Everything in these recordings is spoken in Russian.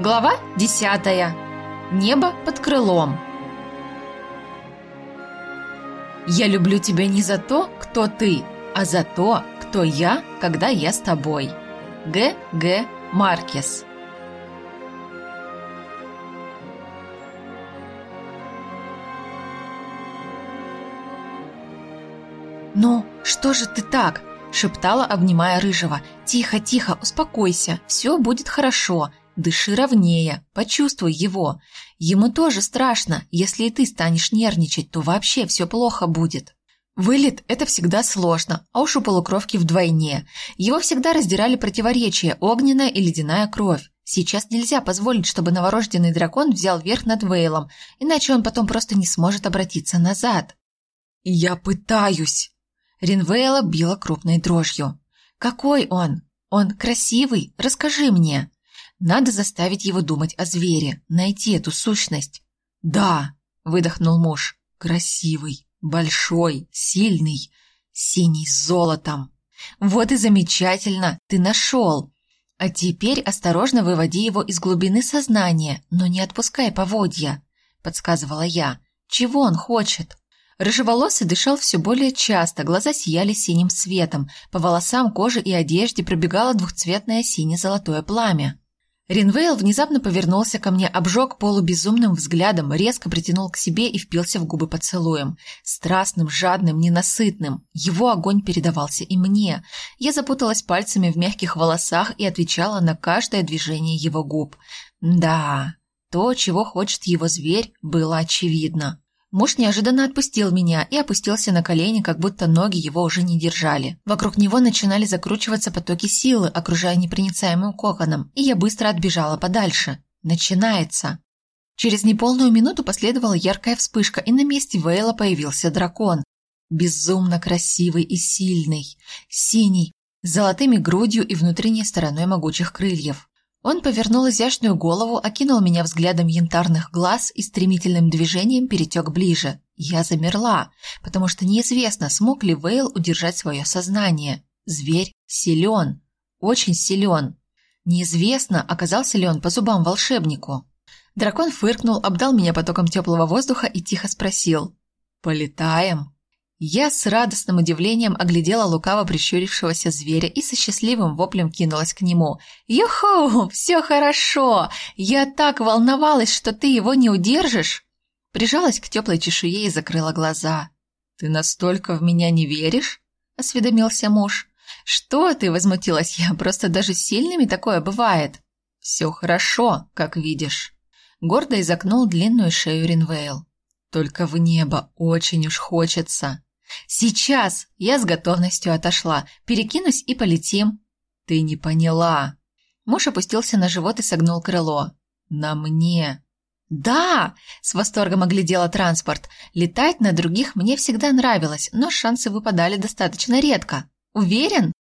Глава 10. Небо под крылом. Я люблю тебя не за то, кто ты, а за то, кто я, когда я с тобой. Г. Г. Маркес. «Ну, что же ты так?» – шептала, обнимая Рыжего. «Тихо, тихо, успокойся, все будет хорошо. Дыши ровнее, почувствуй его. Ему тоже страшно. Если и ты станешь нервничать, то вообще все плохо будет». Вылет – это всегда сложно, а уж у полукровки вдвойне. Его всегда раздирали противоречия – огненная и ледяная кровь. Сейчас нельзя позволить, чтобы новорожденный дракон взял верх над Вейлом, иначе он потом просто не сможет обратиться назад. «Я пытаюсь!» Ринвейла била крупной дрожью. «Какой он? Он красивый? Расскажи мне!» Надо заставить его думать о звере, найти эту сущность. «Да!» – выдохнул муж. «Красивый, большой, сильный, синий с золотом!» «Вот и замечательно! Ты нашел!» «А теперь осторожно выводи его из глубины сознания, но не отпускай поводья», – подсказывала я. «Чего он хочет?» Рыжеволосый дышал все более часто, глаза сияли синим светом, по волосам, коже и одежде пробегало двухцветное сине-золотое пламя. Ринвейл внезапно повернулся ко мне, обжег полубезумным взглядом, резко притянул к себе и впился в губы поцелуем. Страстным, жадным, ненасытным. Его огонь передавался и мне. Я запуталась пальцами в мягких волосах и отвечала на каждое движение его губ. Да, то, чего хочет его зверь, было очевидно. Муж неожиданно отпустил меня и опустился на колени, как будто ноги его уже не держали. Вокруг него начинали закручиваться потоки силы, окружая непроницаемым коконом, и я быстро отбежала подальше. Начинается. Через неполную минуту последовала яркая вспышка, и на месте Вейла появился дракон. Безумно красивый и сильный. Синий, с золотыми грудью и внутренней стороной могучих крыльев. Он повернул изящную голову, окинул меня взглядом янтарных глаз и стремительным движением перетек ближе. Я замерла, потому что неизвестно, смог ли Вейл удержать свое сознание. Зверь силен, очень силен. Неизвестно, оказался ли он по зубам волшебнику. Дракон фыркнул, обдал меня потоком теплого воздуха и тихо спросил «Полетаем?» Я с радостным удивлением оглядела лукаво прищурившегося зверя и со счастливым воплем кинулась к нему. «Юху! Все хорошо! Я так волновалась, что ты его не удержишь!» Прижалась к теплой чешуе и закрыла глаза. «Ты настолько в меня не веришь?» – осведомился муж. «Что ты?» – возмутилась я. «Просто даже сильными такое бывает». «Все хорошо, как видишь». Гордо изогнул длинную шею Ринвейл. «Только в небо очень уж хочется». «Сейчас!» Я с готовностью отошла. «Перекинусь и полетим». «Ты не поняла». Муж опустился на живот и согнул крыло. «На мне». «Да!» – с восторгом оглядела транспорт. «Летать на других мне всегда нравилось, но шансы выпадали достаточно редко. Уверен?»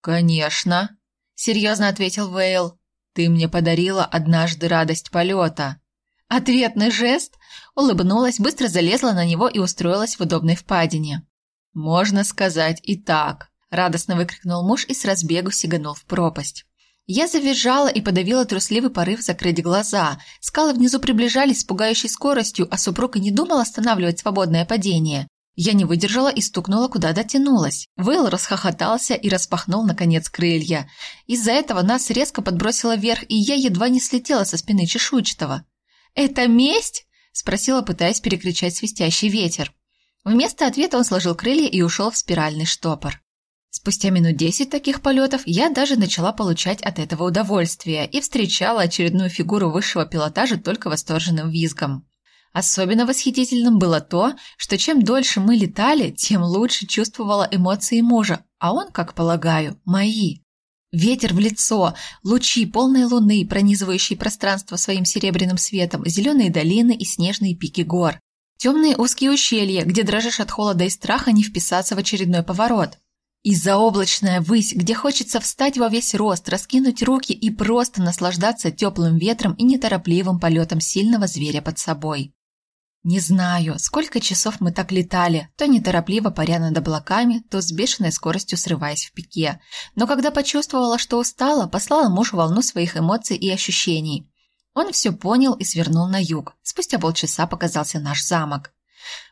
«Конечно!» – серьезно ответил Вейл. «Ты мне подарила однажды радость полета». Ответный жест улыбнулась, быстро залезла на него и устроилась в удобной впадине. «Можно сказать и так», – радостно выкрикнул муж и с разбегу сиганул в пропасть. Я завизжала и подавила трусливый порыв закрыть глаза. Скалы внизу приближались с пугающей скоростью, а супруг и не думал останавливать свободное падение. Я не выдержала и стукнула, куда дотянулась. Вейл расхохотался и распахнул, наконец, крылья. Из-за этого нас резко подбросило вверх, и я едва не слетела со спины чешуйчатого. «Это месть?» – спросила, пытаясь перекричать свистящий ветер. Вместо ответа он сложил крылья и ушел в спиральный штопор. Спустя минут десять таких полетов я даже начала получать от этого удовольствие и встречала очередную фигуру высшего пилотажа только восторженным визгом. Особенно восхитительным было то, что чем дольше мы летали, тем лучше чувствовала эмоции мужа, а он, как полагаю, мои. Ветер в лицо, лучи полной луны, пронизывающие пространство своим серебряным светом, зеленые долины и снежные пики гор. Темные узкие ущелья, где дрожишь от холода и страха не вписаться в очередной поворот. И заоблачная высь, где хочется встать во весь рост, раскинуть руки и просто наслаждаться теплым ветром и неторопливым полетом сильного зверя под собой. Не знаю, сколько часов мы так летали, то неторопливо паря над облаками, то с бешеной скоростью срываясь в пике. Но когда почувствовала, что устала, послала мужу волну своих эмоций и ощущений. Он все понял и свернул на юг. Спустя полчаса показался наш замок.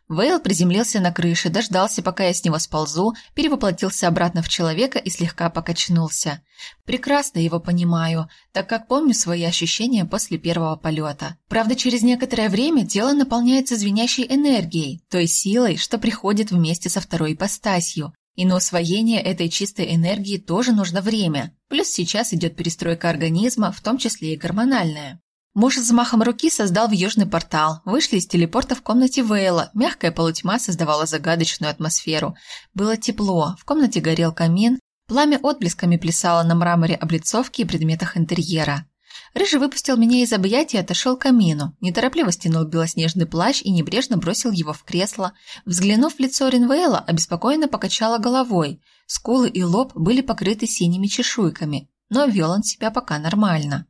Вейл приземлился на крыше, дождался, пока я с него сползу, перевоплотился обратно в человека и слегка покачнулся. Прекрасно его понимаю, так как помню свои ощущения после первого полета. Правда, через некоторое время тело наполняется звенящей энергией, той силой, что приходит вместе со второй ипостасью. И на усвоение этой чистой энергии тоже нужно время. Плюс сейчас идет перестройка организма, в том числе и гормональная. Муж взмахом руки создал вьюжный портал. Вышли из телепорта в комнате Вейла. Мягкая полутьма создавала загадочную атмосферу. Было тепло, в комнате горел камин, пламя отблесками плясало на мраморе облицовки и предметах интерьера. Рыжий выпустил меня из объятий и отошел к камину. Неторопливо стянул белоснежный плащ и небрежно бросил его в кресло. Взглянув в лицо Ринвейла, обеспокоенно покачала головой. Скулы и лоб были покрыты синими чешуйками, но вел он себя пока нормально.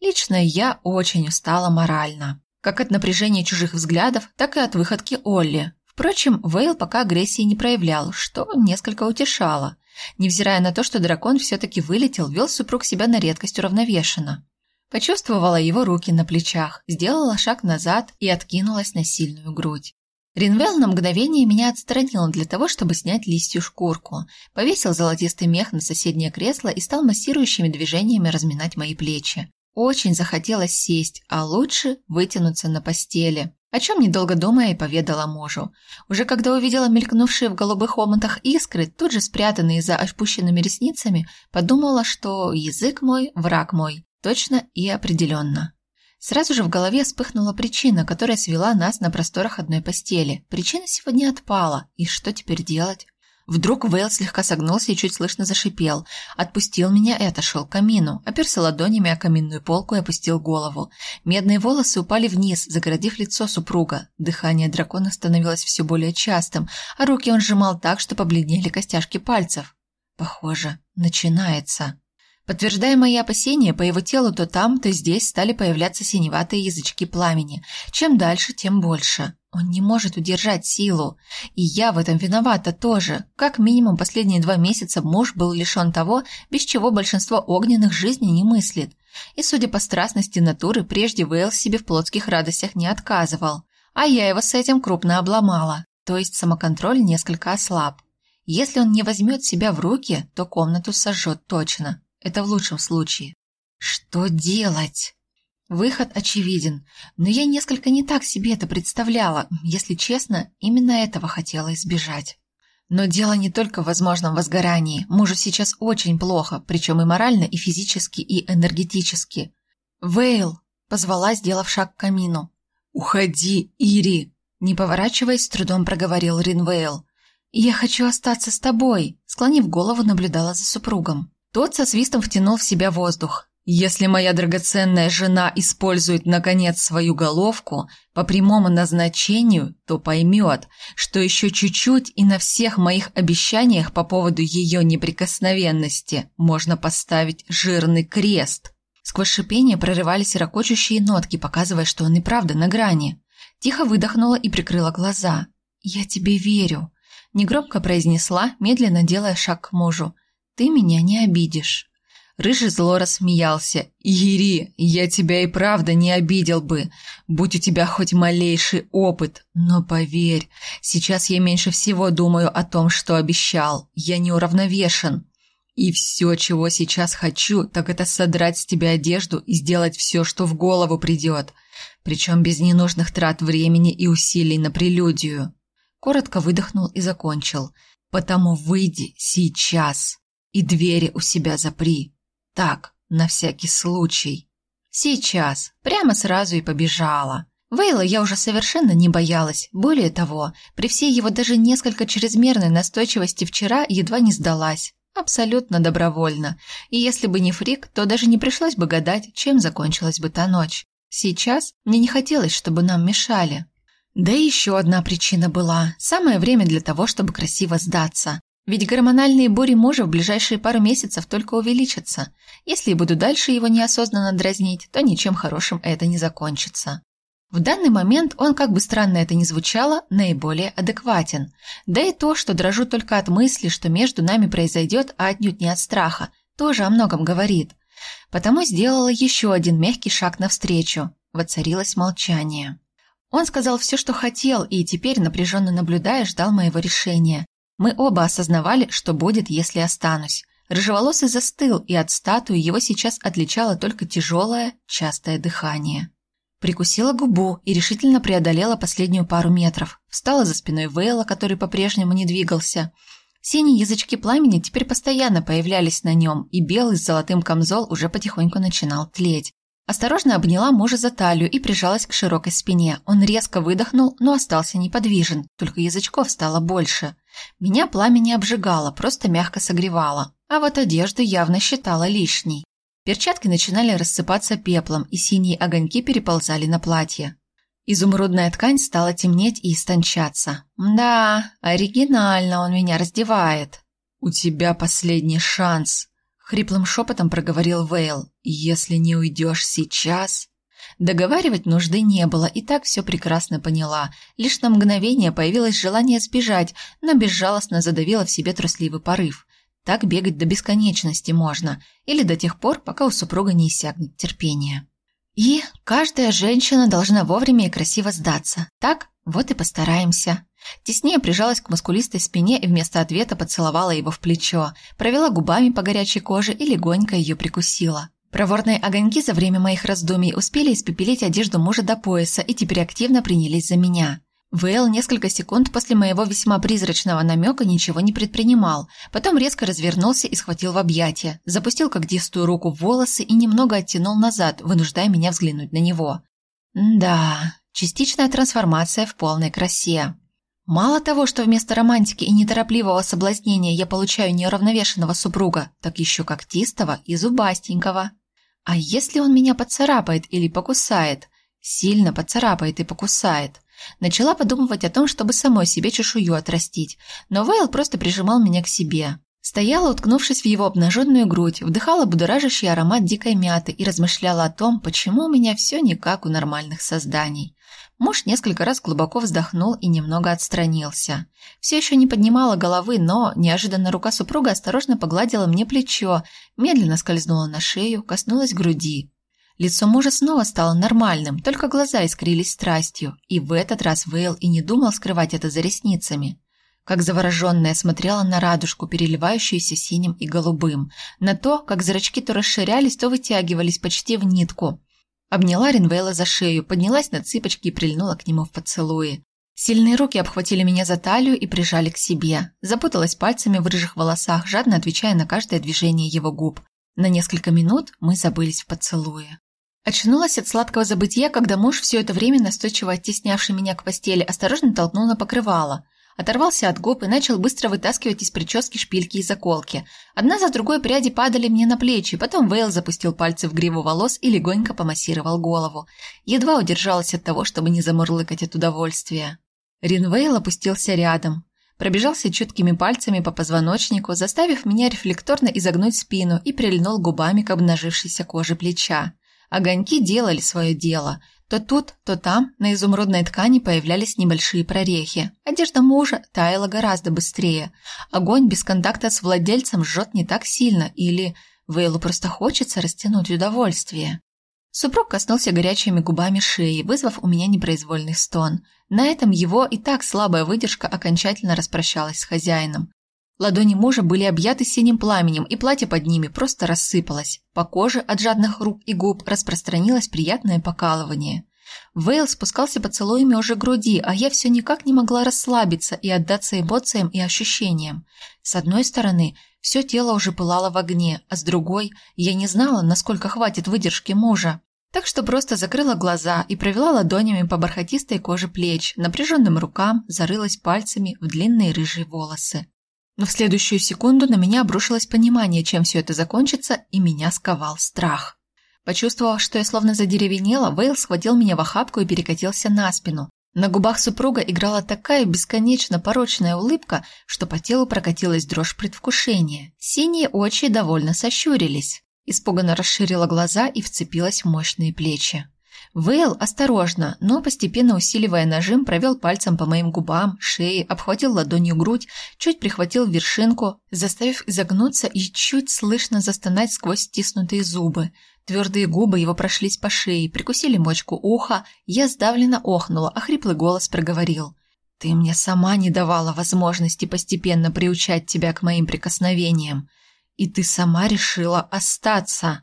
Лично я очень устала морально. Как от напряжения чужих взглядов, так и от выходки Олли. Впрочем, Вейл пока агрессии не проявлял, что несколько утешало. Невзирая на то, что дракон все-таки вылетел, вел супруг себя на редкость уравновешенно. Почувствовала его руки на плечах, сделала шаг назад и откинулась на сильную грудь. Ринвел на мгновение меня отстранил для того, чтобы снять листью шкурку, повесил золотистый мех на соседнее кресло и стал массирующими движениями разминать мои плечи. Очень захотелось сесть, а лучше вытянуться на постели, о чем, недолго думая, и поведала мужу. Уже когда увидела мелькнувшие в голубых омутах искры, тут же спрятанные за опущенными ресницами, подумала, что язык мой – враг мой, точно и определенно. Сразу же в голове вспыхнула причина, которая свела нас на просторах одной постели. Причина сегодня отпала, и что теперь делать? Вдруг Вейл слегка согнулся и чуть слышно зашипел. Отпустил меня и отошел к камину. Оперся ладонями о каминную полку и опустил голову. Медные волосы упали вниз, загородив лицо супруга. Дыхание дракона становилось все более частым, а руки он сжимал так, что побледнели костяшки пальцев. Похоже, начинается. Подтверждая мои опасения, по его телу то там, то здесь стали появляться синеватые язычки пламени. Чем дальше, тем больше. Он не может удержать силу. И я в этом виновата тоже. Как минимум последние два месяца муж был лишен того, без чего большинство огненных жизней не мыслит. И, судя по страстности натуры, прежде Вейл себе в плотских радостях не отказывал. А я его с этим крупно обломала. То есть самоконтроль несколько ослаб. Если он не возьмет себя в руки, то комнату сожжет точно. Это в лучшем случае. Что делать? Выход очевиден, но я несколько не так себе это представляла. Если честно, именно этого хотела избежать. Но дело не только в возможном возгорании. Мужу сейчас очень плохо, причем и морально, и физически, и энергетически. «Вейл!» – позвала, сделав шаг к камину. «Уходи, Ири!» – не поворачиваясь, с трудом проговорил Ринвейл. «Я хочу остаться с тобой», – склонив голову, наблюдала за супругом. Тот со свистом втянул в себя воздух. «Если моя драгоценная жена использует, наконец, свою головку по прямому назначению, то поймет, что еще чуть-чуть и на всех моих обещаниях по поводу ее неприкосновенности можно поставить жирный крест». Сквозь шипение прорывались ракочущие нотки, показывая, что он и правда на грани. Тихо выдохнула и прикрыла глаза. «Я тебе верю», – негромко произнесла, медленно делая шаг к мужу ты меня не обидишь». Рыжий зло рассмеялся. «Ири, я тебя и правда не обидел бы, будь у тебя хоть малейший опыт. Но поверь, сейчас я меньше всего думаю о том, что обещал. Я неуравновешен. И все, чего сейчас хочу, так это содрать с тебя одежду и сделать все, что в голову придет. Причем без ненужных трат времени и усилий на прелюдию». Коротко выдохнул и закончил. «Потому выйди сейчас» и двери у себя запри. Так, на всякий случай. Сейчас, прямо сразу и побежала. Вейла я уже совершенно не боялась. Более того, при всей его даже несколько чрезмерной настойчивости вчера едва не сдалась. Абсолютно добровольно. И если бы не фрик, то даже не пришлось бы гадать, чем закончилась бы та ночь. Сейчас мне не хотелось, чтобы нам мешали. Да и еще одна причина была. Самое время для того, чтобы красиво сдаться. Ведь гормональные бури мужа в ближайшие пару месяцев только увеличатся. Если буду дальше его неосознанно дразнить, то ничем хорошим это не закончится. В данный момент он, как бы странно это ни звучало, наиболее адекватен. Да и то, что дрожу только от мысли, что между нами произойдет, а отнюдь не от страха, тоже о многом говорит. Потому сделала еще один мягкий шаг навстречу. Воцарилось молчание. Он сказал все, что хотел, и теперь, напряженно наблюдая, ждал моего решения. Мы оба осознавали, что будет, если останусь. Рыжеволосый застыл, и от статуи его сейчас отличало только тяжелое, частое дыхание. Прикусила губу и решительно преодолела последнюю пару метров. Встала за спиной Вейла, который по-прежнему не двигался. Синие язычки пламени теперь постоянно появлялись на нем, и белый с золотым камзол уже потихоньку начинал тлеть. Осторожно обняла мужа за талию и прижалась к широкой спине. Он резко выдохнул, но остался неподвижен, только язычков стало больше. Меня пламя не обжигало, просто мягко согревало, а вот одежду явно считала лишней. Перчатки начинали рассыпаться пеплом, и синие огоньки переползали на платье. Изумрудная ткань стала темнеть и истончаться. «Да, оригинально он меня раздевает». «У тебя последний шанс», Хриплым шепотом проговорил Вейл. «Если не уйдешь сейчас...» Договаривать нужды не было, и так все прекрасно поняла. Лишь на мгновение появилось желание сбежать, но безжалостно задавила в себе трусливый порыв. Так бегать до бесконечности можно, или до тех пор, пока у супруга не иссякнет терпение. И каждая женщина должна вовремя и красиво сдаться. Так? Вот и постараемся. Теснее прижалась к мускулистой спине и вместо ответа поцеловала его в плечо, провела губами по горячей коже и легонько ее прикусила. Проворные огоньки за время моих раздумий успели испепелить одежду мужа до пояса и теперь активно принялись за меня. Вейл несколько секунд после моего весьма призрачного намека ничего не предпринимал, потом резко развернулся и схватил в объятия, запустил когтистую руку в волосы и немного оттянул назад, вынуждая меня взглянуть на него. Да, частичная трансформация в полной красе. Мало того, что вместо романтики и неторопливого соблазнения я получаю неуравновешенного супруга, так еще когтистого и зубастенького. А если он меня поцарапает или покусает? Сильно поцарапает и покусает. Начала подумывать о том, чтобы самой себе чешую отрастить, но Вейл просто прижимал меня к себе. Стояла, уткнувшись в его обнаженную грудь, вдыхала будоражащий аромат дикой мяты и размышляла о том, почему у меня все не как у нормальных созданий. Муж несколько раз глубоко вздохнул и немного отстранился. Все еще не поднимала головы, но неожиданно рука супруга осторожно погладила мне плечо, медленно скользнула на шею, коснулась груди. Лицо мужа снова стало нормальным, только глаза искрились страстью, и в этот раз Вейл и не думал скрывать это за ресницами. Как завороженная смотрела на радужку, переливающуюся синим и голубым, на то, как зрачки то расширялись, то вытягивались почти в нитку. Обняла Ринвейла за шею, поднялась на цыпочки и прильнула к нему в поцелуи. Сильные руки обхватили меня за талию и прижали к себе. Запуталась пальцами в рыжих волосах, жадно отвечая на каждое движение его губ. На несколько минут мы забылись в поцелуе. Очнулась от сладкого забытия, когда муж, все это время настойчиво оттеснявший меня к постели, осторожно толкнул на покрывало. Оторвался от губ и начал быстро вытаскивать из прически шпильки и заколки. Одна за другой пряди падали мне на плечи, потом Вейл запустил пальцы в гриву волос и легонько помассировал голову. Едва удержалась от того, чтобы не замурлыкать от удовольствия. Ринвейл опустился рядом, пробежался чуткими пальцами по позвоночнику, заставив меня рефлекторно изогнуть спину и прильнул губами к обнажившейся коже плеча. Огоньки делали свое дело. То тут, то там на изумрудной ткани появлялись небольшие прорехи. Одежда мужа таяла гораздо быстрее. Огонь без контакта с владельцем жжет не так сильно, или Вейлу просто хочется растянуть удовольствие. Супруг коснулся горячими губами шеи, вызвав у меня непроизвольный стон. На этом его и так слабая выдержка окончательно распрощалась с хозяином. Ладони мужа были объяты синим пламенем, и платье под ними просто рассыпалось. По коже от жадных рук и губ распространилось приятное покалывание. Вейл спускался поцелуями уже груди, а я все никак не могла расслабиться и отдаться эмоциям и ощущениям. С одной стороны, все тело уже пылало в огне, а с другой, я не знала, насколько хватит выдержки мужа. Так что просто закрыла глаза и провела ладонями по бархатистой коже плеч, напряженным рукам, зарылась пальцами в длинные рыжие волосы. Но в следующую секунду на меня обрушилось понимание, чем все это закончится, и меня сковал страх. Почувствовав, что я словно задеревенела, Вейл схватил меня в охапку и перекатился на спину. На губах супруга играла такая бесконечно порочная улыбка, что по телу прокатилась дрожь предвкушения. Синие очи довольно сощурились. Испуганно расширила глаза и вцепилась в мощные плечи. Вейл осторожно, но постепенно усиливая нажим, провел пальцем по моим губам, шее, обхватил ладонью грудь, чуть прихватил вершинку, заставив изогнуться и чуть слышно застонать сквозь стиснутые зубы. Твердые губы его прошлись по шее, прикусили мочку уха, я сдавленно охнула, а хриплый голос проговорил. «Ты мне сама не давала возможности постепенно приучать тебя к моим прикосновениям, и ты сама решила остаться».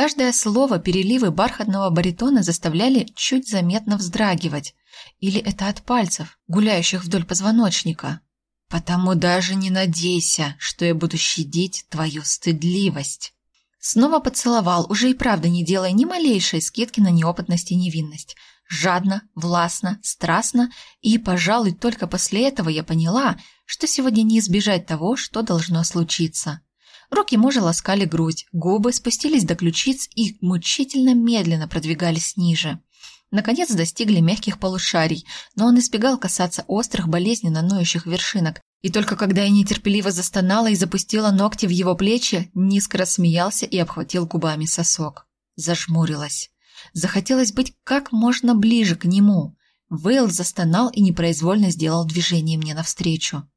Каждое слово переливы бархатного баритона заставляли чуть заметно вздрагивать. Или это от пальцев, гуляющих вдоль позвоночника. Потому даже не надейся, что я буду щадить твою стыдливость. Снова поцеловал, уже и правда не делая ни малейшей скидки на неопытность и невинность. Жадно, властно, страстно, и, пожалуй, только после этого я поняла, что сегодня не избежать того, что должно случиться. Руки мужа ласкали грудь, губы спустились до ключиц и мучительно медленно продвигались ниже. Наконец достигли мягких полушарий, но он избегал касаться острых, болезненно ноющих вершинок, и только когда я нетерпеливо застонала и запустила ногти в его плечи, низко рассмеялся и обхватил губами сосок. Зажмурилась. Захотелось быть как можно ближе к нему. Вейл застонал и непроизвольно сделал движение мне навстречу.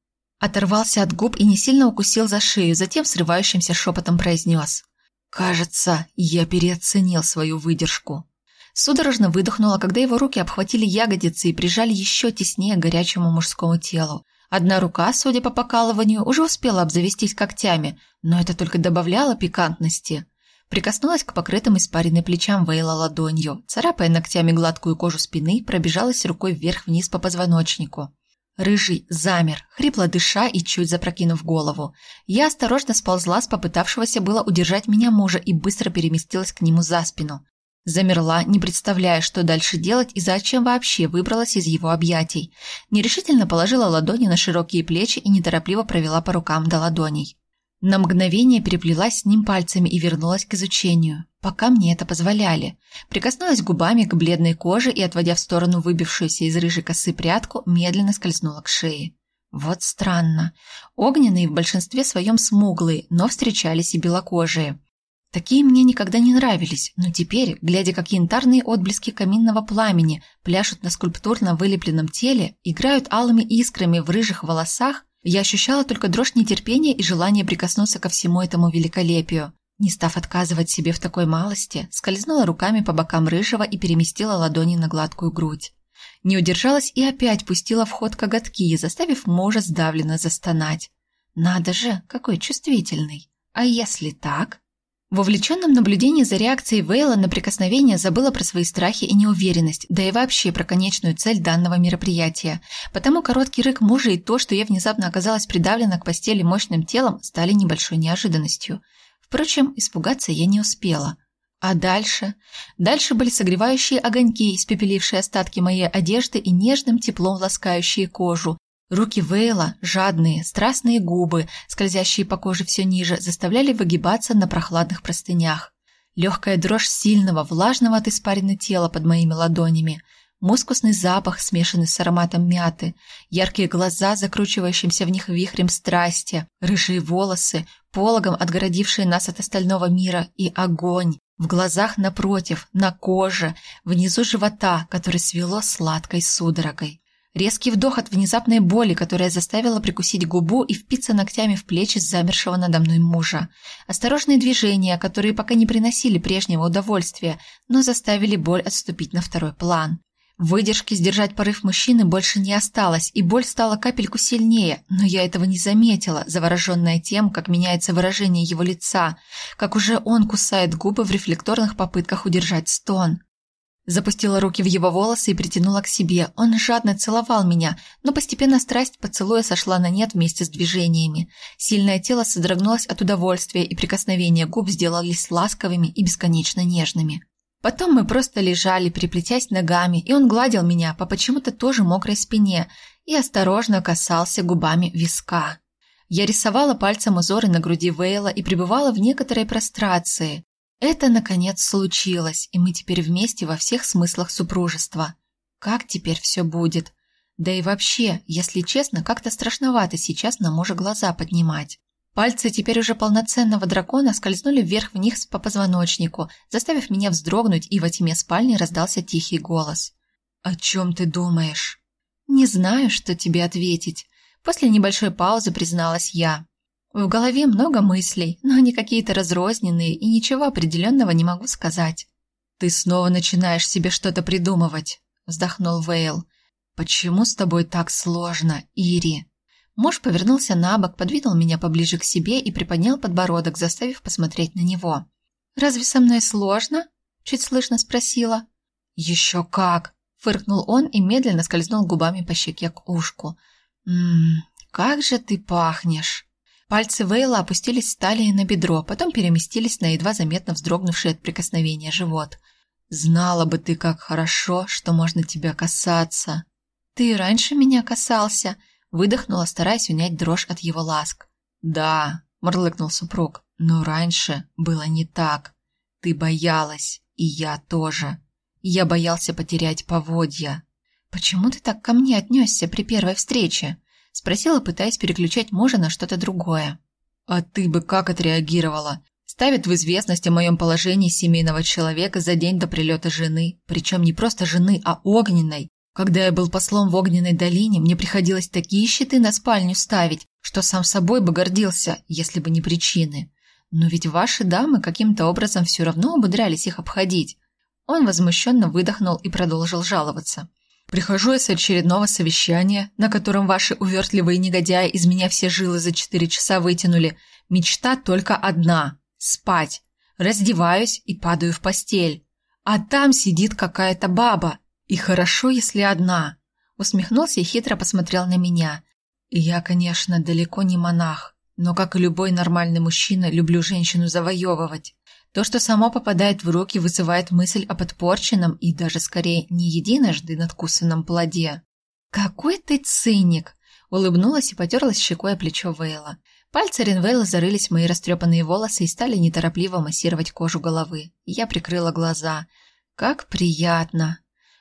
Оторвался от губ и не сильно укусил за шею, затем срывающимся шепотом произнес. «Кажется, я переоценил свою выдержку». Судорожно выдохнула, когда его руки обхватили ягодицы и прижали еще теснее к горячему мужскому телу. Одна рука, судя по покалыванию, уже успела обзавестись когтями, но это только добавляло пикантности. Прикоснулась к покрытым испаренной плечам Вейла ладонью, царапая ногтями гладкую кожу спины, пробежалась рукой вверх-вниз по позвоночнику. Рыжий замер, хрипло дыша и чуть запрокинув голову. Я осторожно сползла с попытавшегося было удержать меня мужа и быстро переместилась к нему за спину. Замерла, не представляя, что дальше делать и зачем вообще выбралась из его объятий. Нерешительно положила ладони на широкие плечи и неторопливо провела по рукам до ладоней. На мгновение переплелась с ним пальцами и вернулась к изучению, пока мне это позволяли. Прикоснулась губами к бледной коже и, отводя в сторону выбившуюся из рыжей косы прядку, медленно скользнула к шее. Вот странно. Огненные в большинстве своем смуглые, но встречались и белокожие. Такие мне никогда не нравились, но теперь, глядя, как янтарные отблески каминного пламени пляшут на скульптурно вылепленном теле, играют алыми искрами в рыжих волосах, я ощущала только дрожь нетерпения и желание прикоснуться ко всему этому великолепию. Не став отказывать себе в такой малости, скользнула руками по бокам рыжего и переместила ладони на гладкую грудь. Не удержалась и опять пустила в ход коготки, заставив мужа сдавленно застонать. «Надо же, какой чувствительный! А если так?» В увлеченном наблюдении за реакцией Вейла на прикосновение забыла про свои страхи и неуверенность, да и вообще про конечную цель данного мероприятия. Потому короткий рык мужа и то, что я внезапно оказалась придавлена к постели мощным телом, стали небольшой неожиданностью. Впрочем, испугаться я не успела. А дальше? Дальше были согревающие огоньки, испепелившие остатки моей одежды и нежным теплом ласкающие кожу, Руки Вейла, жадные, страстные губы, скользящие по коже все ниже, заставляли выгибаться на прохладных простынях. Легкая дрожь сильного, влажного от испарины тела под моими ладонями, мускусный запах, смешанный с ароматом мяты, яркие глаза, закручивающимся в них вихрем страсти, рыжие волосы, пологом отгородившие нас от остального мира, и огонь, в глазах напротив, на коже, внизу живота, который свело сладкой судорогой. Резкий вдох от внезапной боли, которая заставила прикусить губу и впиться ногтями в плечи замершего надо мной мужа. Осторожные движения, которые пока не приносили прежнего удовольствия, но заставили боль отступить на второй план. Выдержки сдержать порыв мужчины больше не осталось, и боль стала капельку сильнее, но я этого не заметила, завороженная тем, как меняется выражение его лица, как уже он кусает губы в рефлекторных попытках удержать стон. Запустила руки в его волосы и притянула к себе. Он жадно целовал меня, но постепенно страсть поцелуя сошла на нет вместе с движениями. Сильное тело содрогнулось от удовольствия, и прикосновения губ сделались ласковыми и бесконечно нежными. Потом мы просто лежали, переплетясь ногами, и он гладил меня по почему-то тоже мокрой спине и осторожно касался губами виска. Я рисовала пальцем узоры на груди Вейла и пребывала в некоторой прострации. Это, наконец, случилось, и мы теперь вместе во всех смыслах супружества. Как теперь все будет? Да и вообще, если честно, как-то страшновато сейчас на мужа глаза поднимать. Пальцы теперь уже полноценного дракона скользнули вверх-вниз по позвоночнику, заставив меня вздрогнуть, и во тьме спальни раздался тихий голос. «О чем ты думаешь?» «Не знаю, что тебе ответить», – после небольшой паузы призналась я. В голове много мыслей, но они какие-то разрозненные, и ничего определенного не могу сказать. «Ты снова начинаешь себе что-то придумывать», – вздохнул Вейл. «Почему с тобой так сложно, Ири?» Муж повернулся на бок, подвинул меня поближе к себе и приподнял подбородок, заставив посмотреть на него. «Разве со мной сложно?» – чуть слышно спросила. «Еще как!» – фыркнул он и медленно скользнул губами по щеке к ушку. «Ммм, как же ты пахнешь!» Пальцы Вейла опустились с талии на бедро, потом переместились на едва заметно вздрогнувший от прикосновения живот. «Знала бы ты, как хорошо, что можно тебя касаться!» «Ты раньше меня касался!» Выдохнула, стараясь унять дрожь от его ласк. «Да», – мурлыкнул супруг, – «но раньше было не так. Ты боялась, и я тоже. Я боялся потерять поводья». «Почему ты так ко мне отнесся при первой встрече?» – спросила, пытаясь переключать мужа на что-то другое. «А ты бы как отреагировала? Ставит в известность о моем положении семейного человека за день до прилета жены, причем не просто жены, а огненной, когда я был послом в Огненной долине, мне приходилось такие щиты на спальню ставить, что сам собой бы гордился, если бы не причины. Но ведь ваши дамы каким-то образом все равно умудрялись их обходить. Он возмущенно выдохнул и продолжил жаловаться. Прихожу я с очередного совещания, на котором ваши увертливые негодяи из меня все жилы за четыре часа вытянули. Мечта только одна – спать. Раздеваюсь и падаю в постель. А там сидит какая-то баба, и хорошо, если одна. Усмехнулся и хитро посмотрел на меня. я, конечно, далеко не монах, но, как и любой нормальный мужчина, люблю женщину завоевывать. То, что само попадает в руки, вызывает мысль о подпорченном и даже скорее не единожды надкусанном плоде. «Какой ты циник!» Улыбнулась и потерлась щекой о плечо Вейла. Пальцы Ринвейла зарылись в мои растрепанные волосы и стали неторопливо массировать кожу головы. Я прикрыла глаза. «Как приятно!»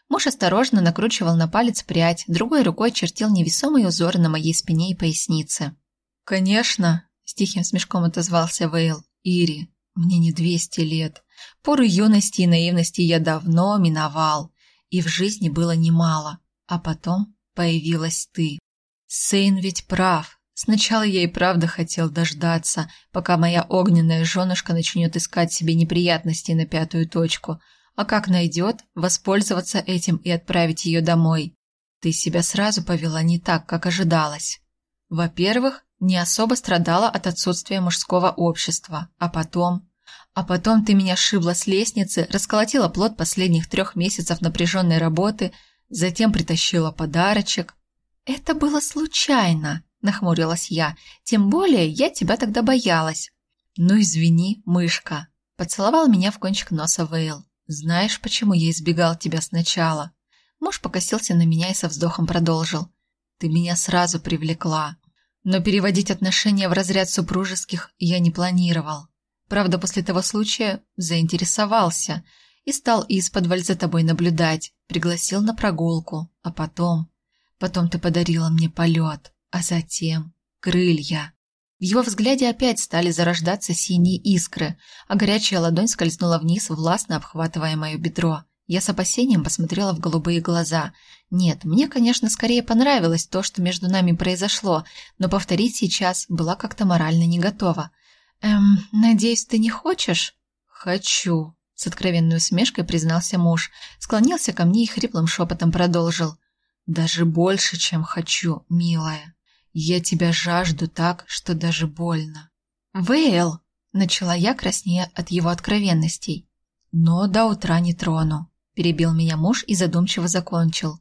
Муж осторожно накручивал на палец прядь, другой рукой чертил невесомые узоры на моей спине и пояснице. «Конечно», — с тихим смешком отозвался Вейл, — «Ири, мне не двести лет. Поры юности и наивности я давно миновал, и в жизни было немало, а потом появилась ты. Сейн ведь прав. Сначала я и правда хотел дождаться, пока моя огненная женушка начнет искать себе неприятности на пятую точку — а как найдет, воспользоваться этим и отправить ее домой. Ты себя сразу повела не так, как ожидалось. Во-первых, не особо страдала от отсутствия мужского общества, а потом... А потом ты меня шибла с лестницы, расколотила плод последних трех месяцев напряженной работы, затем притащила подарочек. «Это было случайно», – нахмурилась я, – «тем более я тебя тогда боялась». «Ну извини, мышка», – поцеловал меня в кончик носа Вейл. «Знаешь, почему я избегал тебя сначала?» Муж покосился на меня и со вздохом продолжил. «Ты меня сразу привлекла. Но переводить отношения в разряд супружеских я не планировал. Правда, после того случая заинтересовался и стал из-под за тобой наблюдать, пригласил на прогулку. А потом... Потом ты подарила мне полет, а затем крылья. В его взгляде опять стали зарождаться синие искры, а горячая ладонь скользнула вниз, властно обхватывая мое бедро. Я с опасением посмотрела в голубые глаза. Нет, мне, конечно, скорее понравилось то, что между нами произошло, но повторить сейчас была как-то морально не готова. «Эм, надеюсь, ты не хочешь?» «Хочу», — с откровенной усмешкой признался муж, склонился ко мне и хриплым шепотом продолжил. «Даже больше, чем хочу, милая». Я тебя жажду так, что даже больно. Вейл, начала я краснея от его откровенностей. Но до утра не трону, перебил меня муж и задумчиво закончил.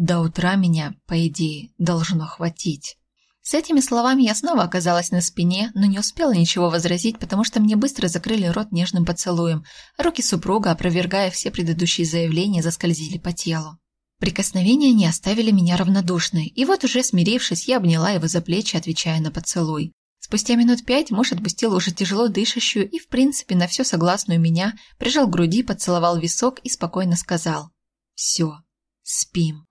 До утра меня, по идее, должно хватить. С этими словами я снова оказалась на спине, но не успела ничего возразить, потому что мне быстро закрыли рот нежным поцелуем. Руки супруга, опровергая все предыдущие заявления, заскользили по телу. Прикосновения не оставили меня равнодушной, и вот уже смирившись, я обняла его за плечи, отвечая на поцелуй. Спустя минут пять муж отпустил уже тяжело дышащую и, в принципе, на все согласную меня, прижал к груди, поцеловал висок и спокойно сказал «Все, спим».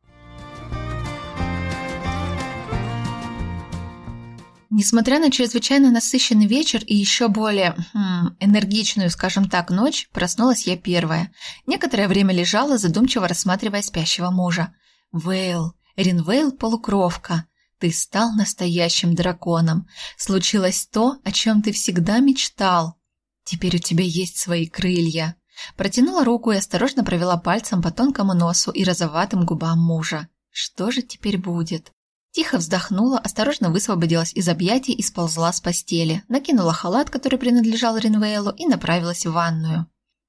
Несмотря на чрезвычайно насыщенный вечер и еще более хм, энергичную, скажем так, ночь, проснулась я первая. Некоторое время лежала, задумчиво рассматривая спящего мужа. «Вейл, Ринвейл полукровка, ты стал настоящим драконом. Случилось то, о чем ты всегда мечтал. Теперь у тебя есть свои крылья». Протянула руку и осторожно провела пальцем по тонкому носу и розоватым губам мужа. Что же теперь будет? Тихо вздохнула, осторожно высвободилась из объятий и сползла с постели, накинула халат, который принадлежал Ринвейлу, и направилась в ванную.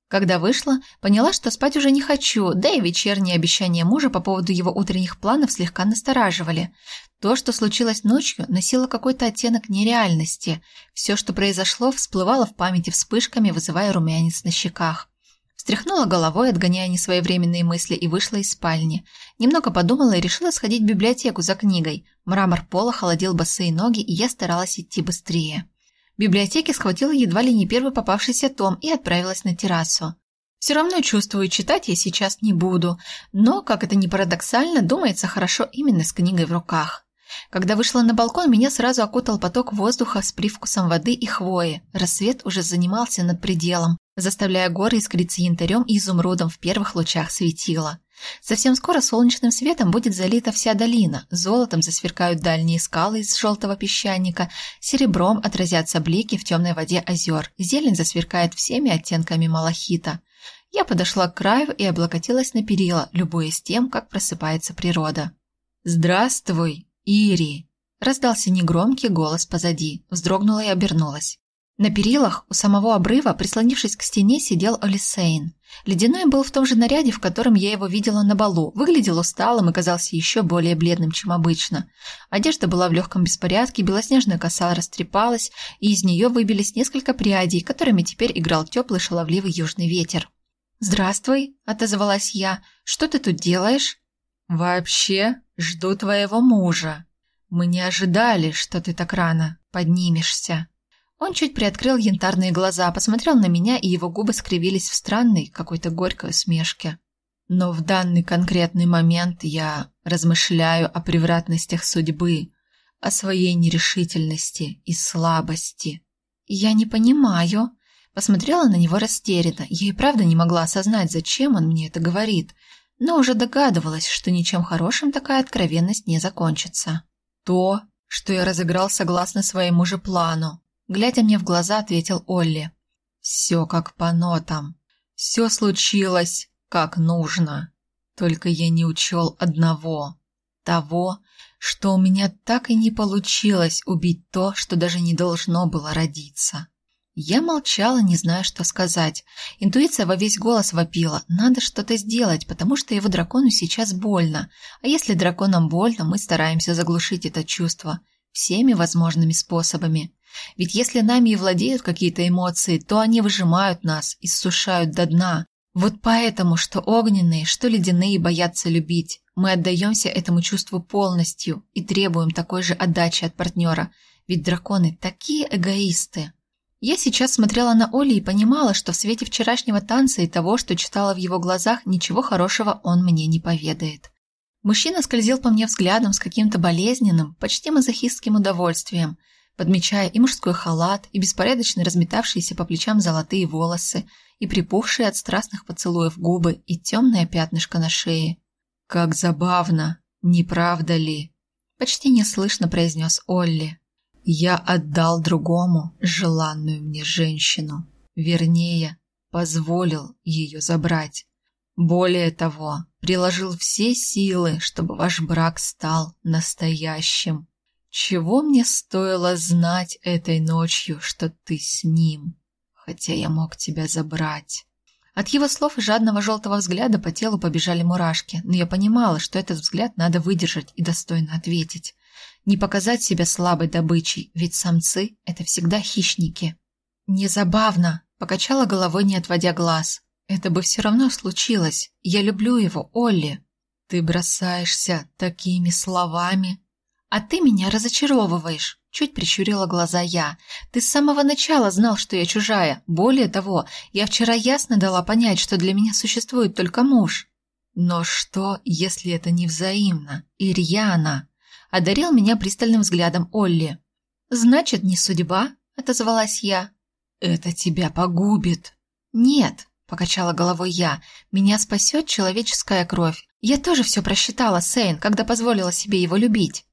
Когда вышла, поняла, что спать уже не хочу, да и вечерние обещания мужа по поводу его утренних планов слегка настораживали. То, что случилось ночью, носило какой-то оттенок нереальности. Все, что произошло, всплывало в памяти вспышками, вызывая румянец на щеках. Встряхнула головой, отгоняя несвоевременные мысли, и вышла из спальни. Немного подумала и решила сходить в библиотеку за книгой. Мрамор пола холодил босые ноги, и я старалась идти быстрее. В библиотеке схватила едва ли не первый попавшийся том и отправилась на террасу. Все равно чувствую, читать я сейчас не буду, но, как это ни парадоксально, думается хорошо именно с книгой в руках. Когда вышла на балкон, меня сразу окутал поток воздуха с привкусом воды и хвои. Рассвет уже занимался над пределом, заставляя горы искриться янтарем и изумрудом в первых лучах светила. Совсем скоро солнечным светом будет залита вся долина, золотом засверкают дальние скалы из желтого песчаника, серебром отразятся блики в темной воде озер, зелень засверкает всеми оттенками малахита. Я подошла к краю и облокотилась на перила, любуясь тем, как просыпается природа. «Здравствуй, Ири!» Раздался негромкий голос позади, вздрогнула и обернулась. На перилах у самого обрыва, прислонившись к стене, сидел Олисейн. Ледяной был в том же наряде, в котором я его видела на балу, выглядел усталым и казался еще более бледным, чем обычно. Одежда была в легком беспорядке, белоснежная коса растрепалась, и из нее выбились несколько прядей, которыми теперь играл теплый шаловливый южный ветер. «Здравствуй», — отозвалась я. «Что ты тут делаешь?» «Вообще, жду твоего мужа. Мы не ожидали, что ты так рано поднимешься». Он чуть приоткрыл янтарные глаза, посмотрел на меня, и его губы скривились в странной, какой-то горькой усмешке. Но в данный конкретный момент я размышляю о превратностях судьбы, о своей нерешительности и слабости. «Я не понимаю», — посмотрела на него растерянно. Я и правда не могла осознать, зачем он мне это говорит, но уже догадывалась, что ничем хорошим такая откровенность не закончится. То, что я разыграл согласно своему же плану, Глядя мне в глаза, ответил Олли. «Все как по нотам. Все случилось, как нужно. Только я не учел одного. Того, что у меня так и не получилось убить то, что даже не должно было родиться». Я молчала, не зная, что сказать. Интуиция во весь голос вопила. Надо что-то сделать, потому что его дракону сейчас больно. А если драконам больно, мы стараемся заглушить это чувство всеми возможными способами. Ведь если нами и владеют какие-то эмоции, то они выжимают нас, иссушают до дна. Вот поэтому, что огненные, что ледяные боятся любить, мы отдаемся этому чувству полностью и требуем такой же отдачи от партнера, ведь драконы такие эгоисты. Я сейчас смотрела на Оли и понимала, что в свете вчерашнего танца и того, что читала в его глазах, ничего хорошего он мне не поведает. Мужчина скользил по мне взглядом с каким-то болезненным, почти мазохистским удовольствием – подмечая и мужской халат, и беспорядочно разметавшиеся по плечам золотые волосы, и припухшие от страстных поцелуев губы, и темное пятнышко на шее. «Как забавно, не правда ли?» Почти неслышно произнес Олли. «Я отдал другому желанную мне женщину. Вернее, позволил ее забрать. Более того, приложил все силы, чтобы ваш брак стал настоящим. Чего мне стоило знать этой ночью, что ты с ним, хотя я мог тебя забрать? От его слов и жадного желтого взгляда по телу побежали мурашки, но я понимала, что этот взгляд надо выдержать и достойно ответить. Не показать себя слабой добычей, ведь самцы — это всегда хищники. «Незабавно!» — покачала головой, не отводя глаз. «Это бы все равно случилось. Я люблю его, Олли!» «Ты бросаешься такими словами!» «А ты меня разочаровываешь», — чуть прищурила глаза я. «Ты с самого начала знал, что я чужая. Более того, я вчера ясно дала понять, что для меня существует только муж». «Но что, если это не взаимно? Ирьяна?» — одарил меня пристальным взглядом Олли. «Значит, не судьба», — отозвалась я. «Это тебя погубит». «Нет», — покачала головой я, — «меня спасет человеческая кровь. Я тоже все просчитала, Сейн, когда позволила себе его любить».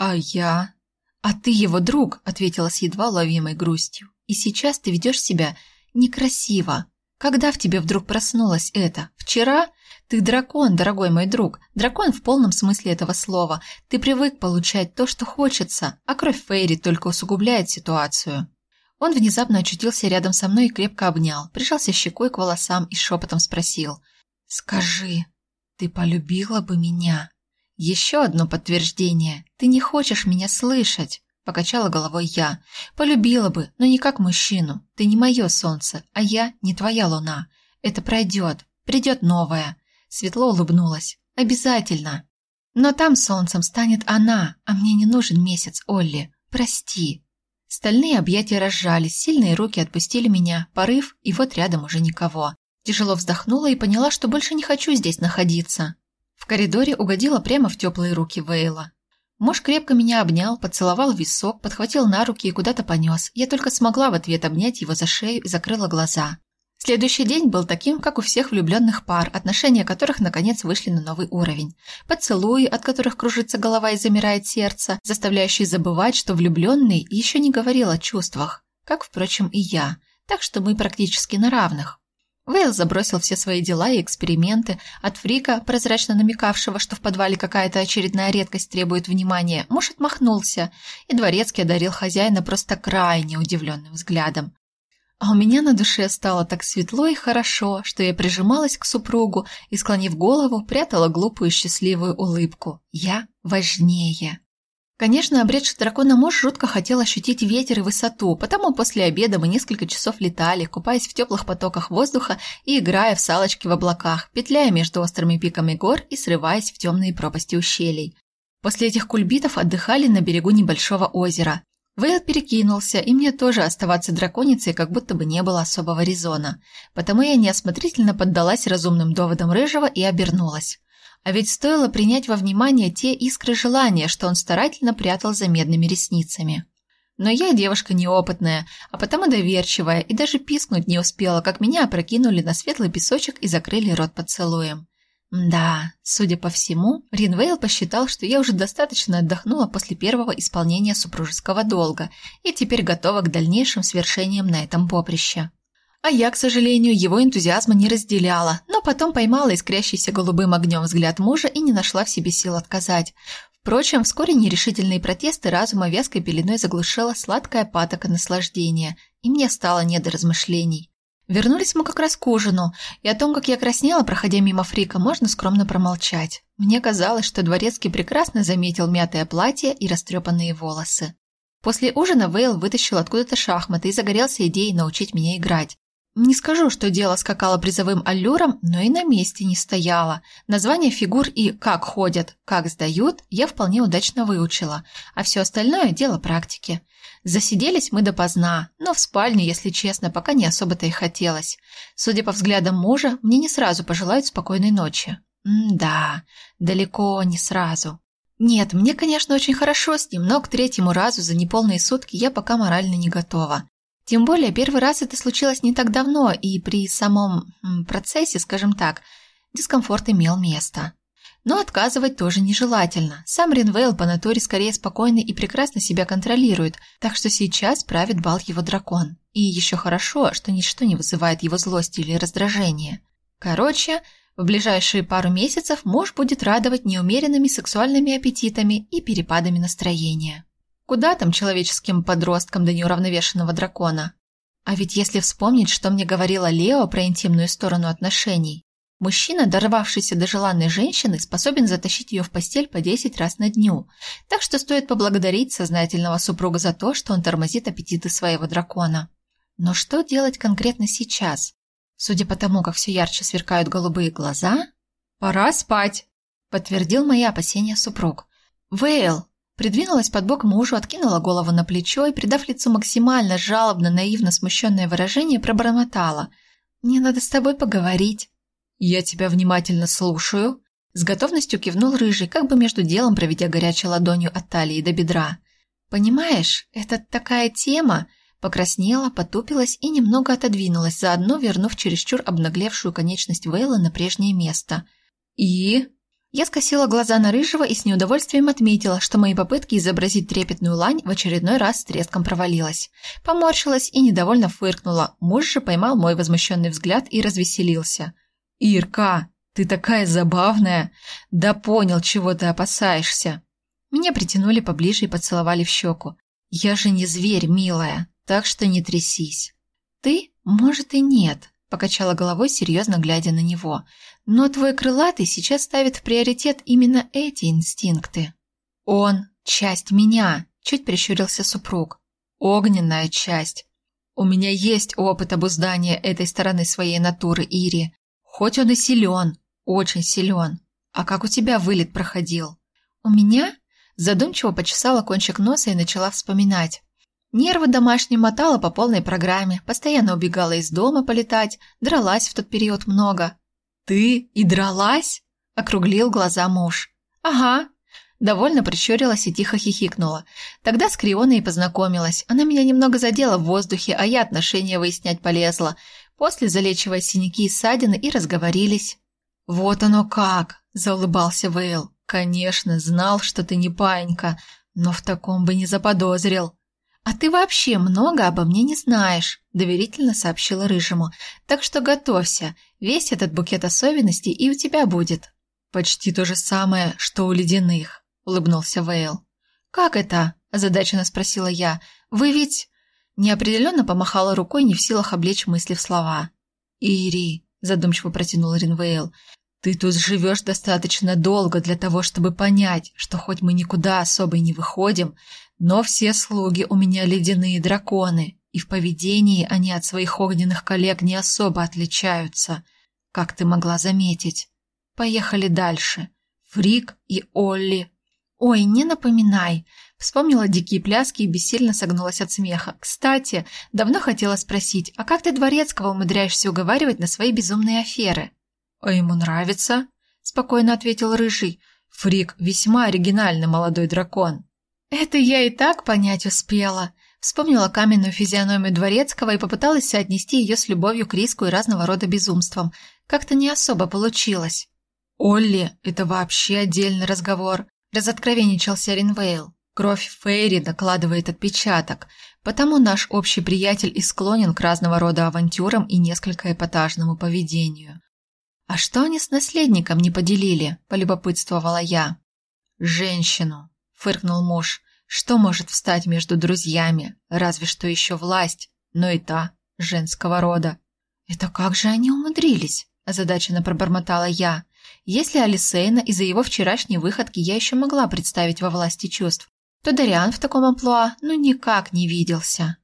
«А я?» «А ты его друг», — ответила с едва ловимой грустью. «И сейчас ты ведешь себя некрасиво. Когда в тебе вдруг проснулось это? Вчера? Ты дракон, дорогой мой друг. Дракон в полном смысле этого слова. Ты привык получать то, что хочется, а кровь Фейри только усугубляет ситуацию». Он внезапно очутился рядом со мной и крепко обнял, прижался щекой к волосам и шепотом спросил. «Скажи, ты полюбила бы меня?» «Еще одно подтверждение. Ты не хочешь меня слышать!» Покачала головой я. «Полюбила бы, но не как мужчину. Ты не мое солнце, а я не твоя луна. Это пройдет. Придет новое». Светло улыбнулась. «Обязательно. Но там солнцем станет она, а мне не нужен месяц, Олли. Прости». Стальные объятия разжались, сильные руки отпустили меня, порыв, и вот рядом уже никого. Тяжело вздохнула и поняла, что больше не хочу здесь находиться. Коридоре угодила прямо в теплые руки Вейла. Муж крепко меня обнял, поцеловал висок, подхватил на руки и куда-то понес. Я только смогла в ответ обнять его за шею и закрыла глаза. Следующий день был таким, как у всех влюбленных пар, отношения которых наконец вышли на новый уровень. Поцелуи, от которых кружится голова и замирает сердце, заставляющие забывать, что влюбленный еще не говорил о чувствах, как, впрочем, и я, так что мы практически на равных. Вейл забросил все свои дела и эксперименты. От Фрика, прозрачно намекавшего, что в подвале какая-то очередная редкость требует внимания, муж отмахнулся, и дворецкий одарил хозяина просто крайне удивленным взглядом. А у меня на душе стало так светло и хорошо, что я прижималась к супругу и, склонив голову, прятала глупую счастливую улыбку. Я важнее. Конечно, обретший дракона муж жутко хотел ощутить ветер и высоту, потому после обеда мы несколько часов летали, купаясь в теплых потоках воздуха и играя в салочки в облаках, петляя между острыми пиками гор и срываясь в темные пропасти ущелий. После этих кульбитов отдыхали на берегу небольшого озера. Вейл перекинулся, и мне тоже оставаться драконицей как будто бы не было особого резона. Потому я неосмотрительно поддалась разумным доводам Рыжего и обернулась. А ведь стоило принять во внимание те искры желания, что он старательно прятал за медными ресницами. Но я девушка неопытная, а потому доверчивая, и даже пискнуть не успела, как меня опрокинули на светлый песочек и закрыли рот поцелуем. Да, судя по всему, Ринвейл посчитал, что я уже достаточно отдохнула после первого исполнения супружеского долга и теперь готова к дальнейшим свершениям на этом поприще. А я, к сожалению, его энтузиазма не разделяла, но потом поймала искрящийся голубым огнем взгляд мужа и не нашла в себе сил отказать. Впрочем, вскоре нерешительные протесты разума вязкой пеленой заглушила сладкая патока наслаждения, и мне стало не до размышлений. Вернулись мы как раз к ужину, и о том, как я краснела, проходя мимо Фрика, можно скромно промолчать. Мне казалось, что Дворецкий прекрасно заметил мятое платье и растрепанные волосы. После ужина Вейл вытащил откуда-то шахматы и загорелся идеей научить меня играть. Не скажу, что дело скакало призовым аллюром, но и на месте не стояло. Названия фигур и как ходят, как сдают я вполне удачно выучила, а все остальное – дело практики. Засиделись мы допоздна, но в спальне, если честно, пока не особо-то и хотелось. Судя по взглядам мужа, мне не сразу пожелают спокойной ночи. М-да, далеко не сразу. Нет, мне, конечно, очень хорошо с ним, но к третьему разу за неполные сутки я пока морально не готова. Тем более, первый раз это случилось не так давно, и при самом процессе, скажем так, дискомфорт имел место. Но отказывать тоже нежелательно. Сам Ринвейл по натуре скорее спокойный и прекрасно себя контролирует, так что сейчас правит бал его дракон. И еще хорошо, что ничто не вызывает его злости или раздражения. Короче, в ближайшие пару месяцев муж будет радовать неумеренными сексуальными аппетитами и перепадами настроения. Куда там человеческим подросткам до неуравновешенного дракона? А ведь если вспомнить, что мне говорила Лео про интимную сторону отношений, мужчина, дорвавшийся до желанной женщины, способен затащить ее в постель по 10 раз на дню, так что стоит поблагодарить сознательного супруга за то, что он тормозит аппетиты своего дракона. Но что делать конкретно сейчас? Судя по тому, как все ярче сверкают голубые глаза, «Пора спать», — подтвердил мои опасения супруг. «Вейл, Придвинулась под бок мужу, откинула голову на плечо и, придав лицу максимально жалобно, наивно смущенное выражение, пробормотала. «Мне надо с тобой поговорить». «Я тебя внимательно слушаю», — с готовностью кивнул рыжий, как бы между делом проведя горячей ладонью от талии до бедра. Понимаешь, это такая тема, покраснела, потупилась и немного отодвинулась, заодно вернув чересчур обнаглевшую конечность Вейла на прежнее место. И я скосила глаза на Рыжего и с неудовольствием отметила, что мои попытки изобразить трепетную лань в очередной раз с треском провалилась. Поморщилась и недовольно фыркнула. Муж же поймал мой возмущенный взгляд и развеселился. «Ирка, ты такая забавная! Да понял, чего ты опасаешься!» Меня притянули поближе и поцеловали в щеку. «Я же не зверь, милая, так что не трясись». «Ты? Может и нет», – покачала головой, серьезно глядя на него. «Но твой крылатый сейчас ставит в приоритет именно эти инстинкты». «Он – часть меня», – чуть прищурился супруг. «Огненная часть. У меня есть опыт обуздания этой стороны своей натуры, Ири. Хоть он и силен, очень силен. А как у тебя вылет проходил?» «У меня?» Задумчиво почесала кончик носа и начала вспоминать. Нервы домашние мотала по полной программе, постоянно убегала из дома полетать, дралась в тот период много. «Ты и дралась?» – округлил глаза муж. «Ага». Довольно прищурилась и тихо хихикнула. Тогда с Крионой и познакомилась. Она меня немного задела в воздухе, а я отношения выяснять полезла. После залечивая синяки и ссадины и разговорились. «Вот оно как!» – заулыбался Вейл. «Конечно, знал, что ты не паинька, но в таком бы не заподозрил». «А ты вообще много обо мне не знаешь», – доверительно сообщила Рыжему. «Так что готовься, весь этот букет особенностей и у тебя будет». «Почти то же самое, что у ледяных», – улыбнулся Вейл. «Как это?» – озадаченно спросила я. «Вы ведь...» Неопределенно помахала рукой, не в силах облечь мысли в слова. «Ири», – задумчиво протянул Ринвейл, ты тут живешь достаточно долго для того, чтобы понять, что хоть мы никуда особо и не выходим, но все слуги у меня ледяные драконы, и в поведении они от своих огненных коллег не особо отличаются, как ты могла заметить. Поехали дальше. Фрик и Олли. Ой, не напоминай. Вспомнила дикие пляски и бессильно согнулась от смеха. Кстати, давно хотела спросить, а как ты Дворецкого умудряешься уговаривать на свои безумные аферы? «А ему нравится?» – спокойно ответил Рыжий. «Фрик – весьма оригинальный молодой дракон». «Это я и так понять успела», – вспомнила каменную физиономию Дворецкого и попыталась соотнести ее с любовью к риску и разного рода безумствам. Как-то не особо получилось. «Олли – это вообще отдельный разговор», – разоткровенничался Ринвейл. Кровь Фейри накладывает отпечаток, потому наш общий приятель и склонен к разного рода авантюрам и несколько эпатажному поведению. «А что они с наследником не поделили?» – полюбопытствовала я. «Женщину», – фыркнул муж. «Что может встать между друзьями? Разве что еще власть, но и та женского рода». «Это как же они умудрились?» – озадаченно пробормотала я. Если Алисейна из-за его вчерашней выходки я еще могла представить во власти чувств, то Дариан в таком амплуа ну никак не виделся.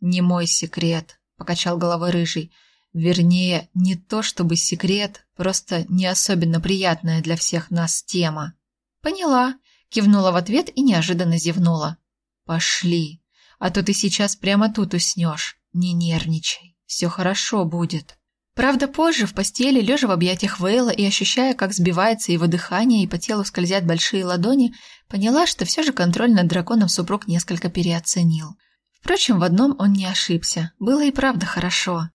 «Не мой секрет», – покачал головой рыжий. Вернее, не то чтобы секрет, просто не особенно приятная для всех нас тема. Поняла, кивнула в ответ и неожиданно зевнула. Пошли, а то ты сейчас прямо тут уснешь. Не нервничай, все хорошо будет. Правда, позже в постели, лежа в объятиях Вейла и ощущая, как сбивается его дыхание и по телу скользят большие ладони, поняла, что все же контроль над драконом супруг несколько переоценил. Впрочем, в одном он не ошибся. Было и правда хорошо.